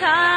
time.